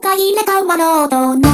都会で川の音